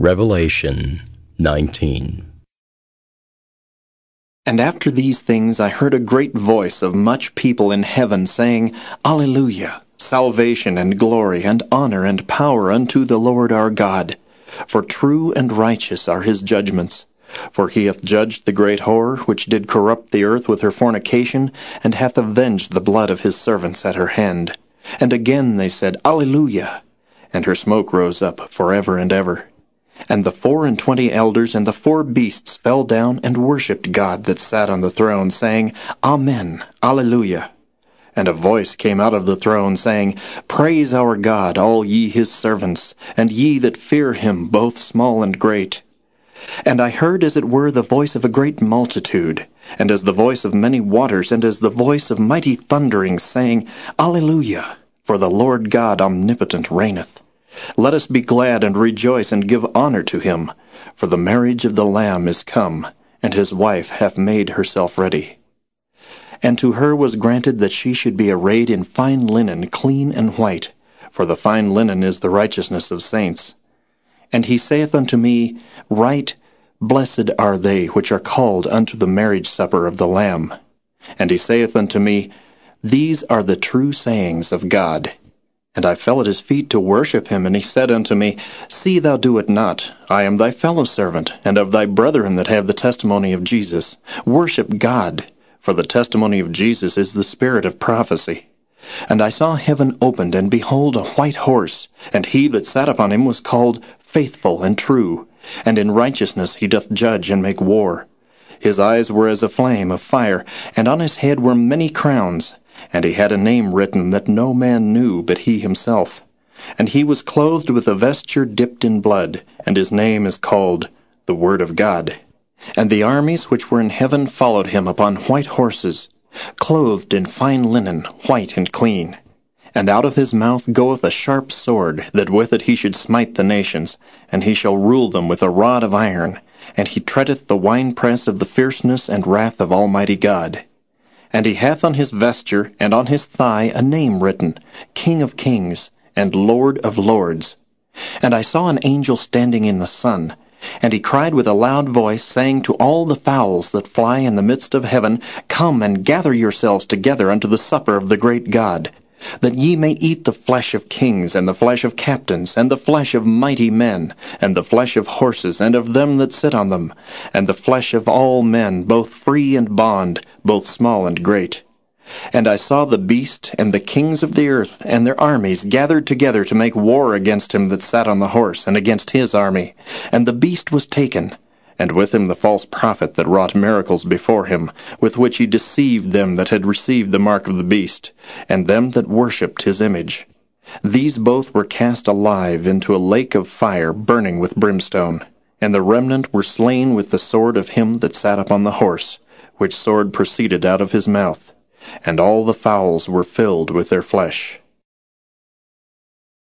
Revelation 19. And after these things I heard a great voice of much people in heaven saying, Alleluia! Salvation and glory and honor and power unto the Lord our God. For true and righteous are his judgments. For he hath judged the great whore, which did corrupt the earth with her fornication, and hath avenged the blood of his servants at her hand. And again they said, Alleluia! And her smoke rose up for ever and ever. And the four and twenty elders and the four beasts fell down and worshipped God that sat on the throne, saying, Amen, Alleluia. And a voice came out of the throne, saying, Praise our God, all ye his servants, and ye that fear him, both small and great. And I heard as it were the voice of a great multitude, and as the voice of many waters, and as the voice of mighty thunderings, saying, Alleluia, for the Lord God omnipotent reigneth. Let us be glad and rejoice and give honor to him, for the marriage of the Lamb is come, and his wife hath made herself ready. And to her was granted that she should be arrayed in fine linen, clean and white, for the fine linen is the righteousness of saints. And he saith unto me, Write, Blessed are they which are called unto the marriage supper of the Lamb. And he saith unto me, These are the true sayings of God. And I fell at his feet to worship him, and he said unto me, See thou do it not. I am thy fellow servant, and of thy brethren that have the testimony of Jesus. Worship God, for the testimony of Jesus is the spirit of prophecy. And I saw heaven opened, and behold a white horse, and he that sat upon him was called Faithful and True, and in righteousness he doth judge and make war. His eyes were as a flame of fire, and on his head were many crowns and he had a name written that no man knew but he himself. And he was clothed with a vesture dipped in blood, and his name is called the Word of God. And the armies which were in heaven followed him upon white horses, clothed in fine linen, white and clean. And out of his mouth goeth a sharp sword, that with it he should smite the nations, and he shall rule them with a rod of iron, and he treadeth the winepress of the fierceness and wrath of Almighty God. And he hath on his vesture and on his thigh a name written, King of Kings and Lord of Lords. And I saw an angel standing in the sun, and he cried with a loud voice, saying to all the fowls that fly in the midst of heaven, Come and gather yourselves together unto the supper of the great God, that ye may eat the flesh of kings, and the flesh of captains, and the flesh of mighty men, and the flesh of horses, and of them that sit on them, and the flesh of all men, both free and bond, both small and great. And I saw the beast and the kings of the earth and their armies gathered together to make war against him that sat on the horse, and against his army. And the beast was taken, and with him the false prophet that wrought miracles before him, with which he deceived them that had received the mark of the beast, and them that worshipped his image. These both were cast alive into a lake of fire burning with brimstone, and the remnant were slain with the sword of him that sat upon the horse, which sword proceeded out of his mouth, and all the fowls were filled with their flesh.